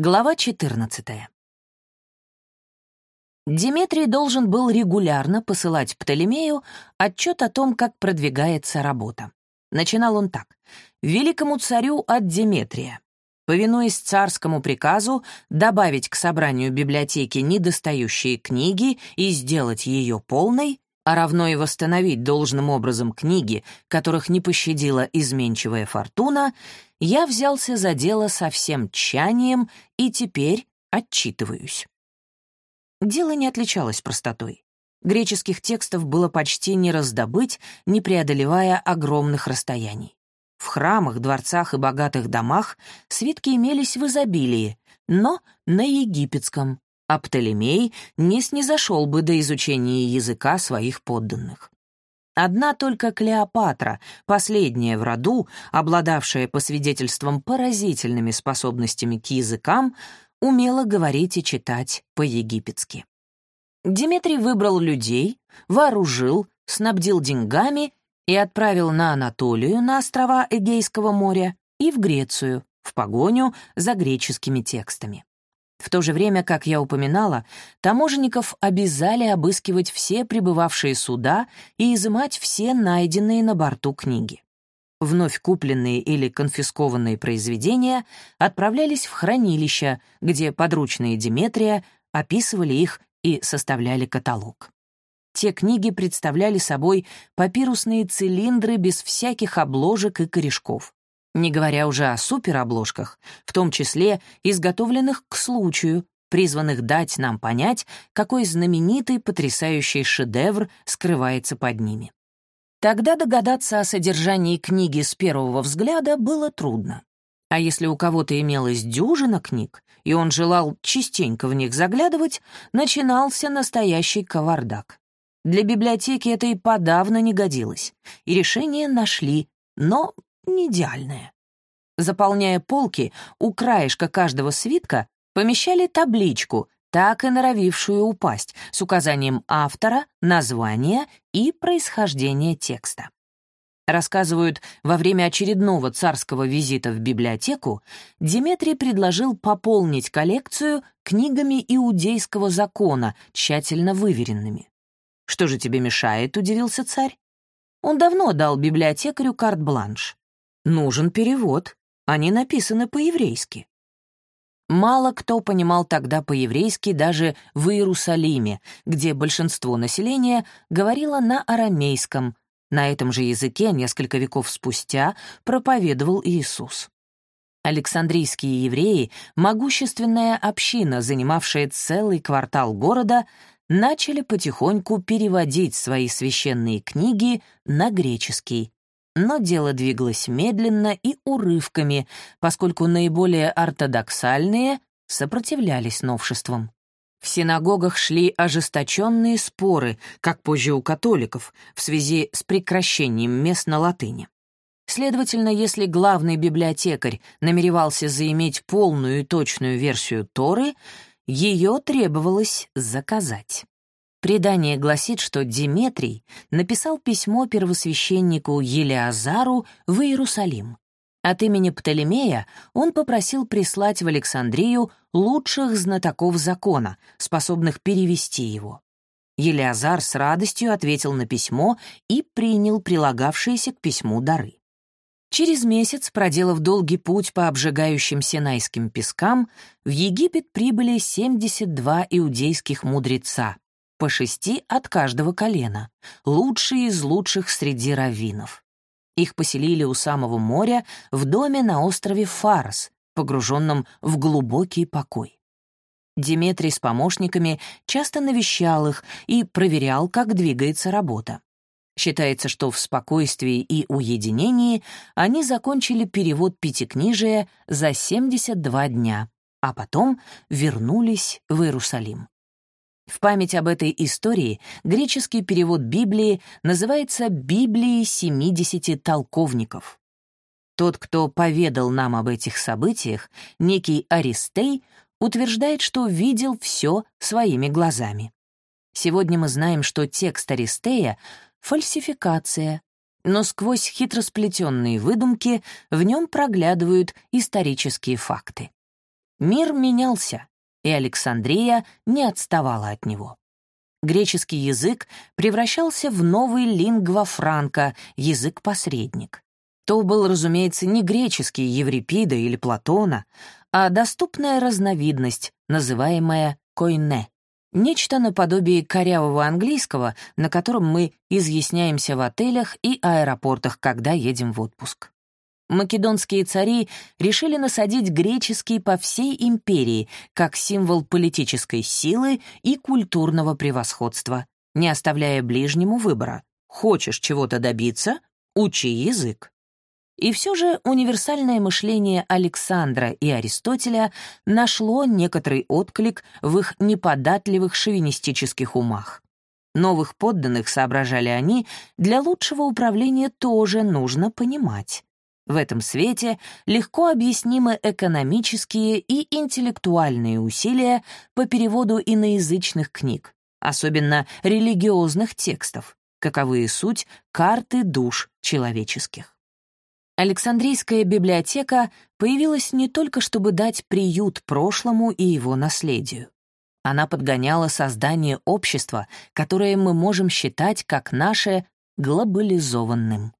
Глава 14. Диметрий должен был регулярно посылать Птолемею отчет о том, как продвигается работа. Начинал он так. «Великому царю от Диметрия. Повинуясь царскому приказу, добавить к собранию библиотеки недостающие книги и сделать ее полной, а равно и восстановить должным образом книги, которых не пощадила изменчивая фортуна, я взялся за дело со всем тщанием и теперь отчитываюсь. Дело не отличалось простотой. Греческих текстов было почти не раздобыть, не преодолевая огромных расстояний. В храмах, дворцах и богатых домах свитки имелись в изобилии, но на египетском, а Птолемей не снизошел бы до изучения языка своих подданных. Одна только Клеопатра, последняя в роду, обладавшая по свидетельствам поразительными способностями к языкам, умела говорить и читать по-египетски. Дмитрий выбрал людей, вооружил, снабдил деньгами и отправил на Анатолию, на острова Эгейского моря, и в Грецию, в погоню за греческими текстами. В то же время, как я упоминала, таможенников обязали обыскивать все прибывавшие суда и изымать все найденные на борту книги. Вновь купленные или конфискованные произведения отправлялись в хранилища, где подручные Диметрия описывали их и составляли каталог. Те книги представляли собой папирусные цилиндры без всяких обложек и корешков не говоря уже о суперобложках, в том числе изготовленных к случаю, призванных дать нам понять, какой знаменитый потрясающий шедевр скрывается под ними. Тогда догадаться о содержании книги с первого взгляда было трудно. А если у кого-то имелась дюжина книг, и он желал частенько в них заглядывать, начинался настоящий кавардак. Для библиотеки это и подавно не годилось, и решение нашли, но не идеальное. Заполняя полки, у краешка каждого свитка помещали табличку, так и норовившую упасть, с указанием автора, названия и происхождения текста. Рассказывают, во время очередного царского визита в библиотеку Диметрий предложил пополнить коллекцию книгами иудейского закона, тщательно выверенными. «Что же тебе мешает?» — удивился царь. Он давно дал библиотекарю карт-бланш. Нужен перевод. Они написаны по-еврейски. Мало кто понимал тогда по-еврейски даже в Иерусалиме, где большинство населения говорило на арамейском. На этом же языке несколько веков спустя проповедовал Иисус. Александрийские евреи, могущественная община, занимавшая целый квартал города, начали потихоньку переводить свои священные книги на греческий. Но дело двигалось медленно и урывками, поскольку наиболее ортодоксальные сопротивлялись новшествам. В синагогах шли ожесточенные споры, как позже у католиков, в связи с прекращением мест на латыни. Следовательно, если главный библиотекарь намеревался заиметь полную и точную версию Торы, ее требовалось заказать. Предание гласит, что Диметрий написал письмо первосвященнику Елеазару в Иерусалим. От имени Птолемея он попросил прислать в Александрию лучших знатоков закона, способных перевести его. Елеазар с радостью ответил на письмо и принял прилагавшиеся к письму дары. Через месяц, проделав долгий путь по обжигающим синайским пескам, в Египет прибыли 72 иудейских мудреца, по шести от каждого колена, лучшие из лучших среди раввинов. Их поселили у самого моря в доме на острове Фарс, погруженном в глубокий покой. Диметрий с помощниками часто навещал их и проверял, как двигается работа. Считается, что в спокойствии и уединении они закончили перевод пятикнижия за 72 дня, а потом вернулись в Иерусалим. В память об этой истории греческий перевод Библии называется «Библией семидесяти толковников». Тот, кто поведал нам об этих событиях, некий Аристей, утверждает, что видел все своими глазами. Сегодня мы знаем, что текст Аристея — фальсификация, но сквозь хитросплетенные выдумки в нем проглядывают исторические факты. Мир менялся, и Александрия не отставала от него. Греческий язык превращался в новый лингва франка, язык-посредник. То был, разумеется, не греческий Еврипида или Платона, а доступная разновидность, называемая койне. Нечто наподобие корявого английского, на котором мы изъясняемся в отелях и аэропортах, когда едем в отпуск. Македонские цари решили насадить греческий по всей империи как символ политической силы и культурного превосходства, не оставляя ближнему выбора. Хочешь чего-то добиться — учи язык. И все же универсальное мышление Александра и Аристотеля нашло некоторый отклик в их неподатливых шовинистических умах. Новых подданных, соображали они, для лучшего управления тоже нужно понимать. В этом свете легко объяснимы экономические и интеллектуальные усилия по переводу иноязычных книг, особенно религиозных текстов, каковы суть карты душ человеческих. Александрийская библиотека появилась не только чтобы дать приют прошлому и его наследию. Она подгоняла создание общества, которое мы можем считать как наше глобализованным.